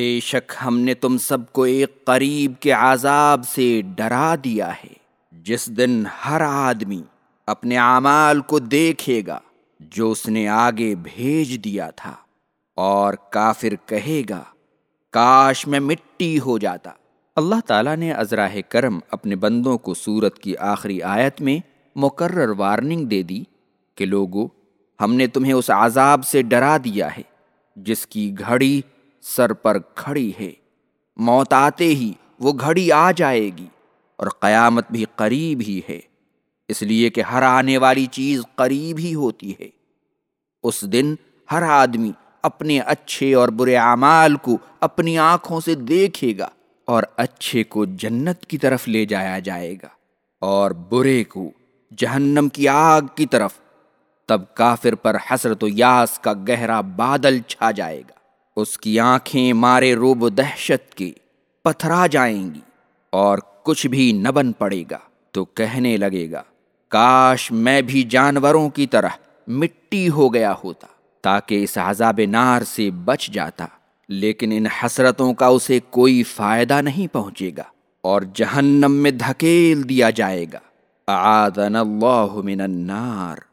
بے شک ہم نے تم سب کو ایک قریب کے عذاب سے ڈرا دیا ہے۔ جس دن ہر آدمی اپنے اعمال کو دیکھے گا جو اس نے آگے بھیج دیا تھا، اور کافر کہے گا، کاش میں مٹی ہو جاتا۔ اللہ تعالیٰ نے ازراہ کرم اپنے بندوں کو سورت کی آخری آیت میں مقرر وارننگ دے دی کہ لوگو، ہم نے تمہیں اس عذاب سے ڈرا دیا ہے، جس کی گھڑی سر پر کھڑی ہے۔ موت آتے ہی وہ گھڑی آ جائے گی اور قیامت بھی قریب ہی ہے۔ اس لیے کہ ہر آنے والی چیز قریب ہی ہوتی ہے۔ اس دن ہر آدمی اپنے اچھے اور برے اعمال کو اپنی آنکھوں سے دیکھے گا اور اچھے کو جنت کی طرف لے جایا جائے گا اور برے کو جہنم کی آگ کی طرف، تب کافر پر حسرت و یاس کا گہرا بادل چھا جائے گا۔ اس کی آنکھیں مارے روب و دہشت کے پتھرا جائیں گی اور کچھ بھی نہ بن پڑے گا، تو کہنے لگے گا، کاش میں بھی جانوروں کی طرح مٹی ہو گیا ہوتا تاکہ اس عذاب نار سے بچ جاتا، لیکن ان حسرتوں کا اسے کوئی فائدہ نہیں پہنچے گا اور جہنم میں دھکیل دیا جائے گا۔ اللہ من النار۔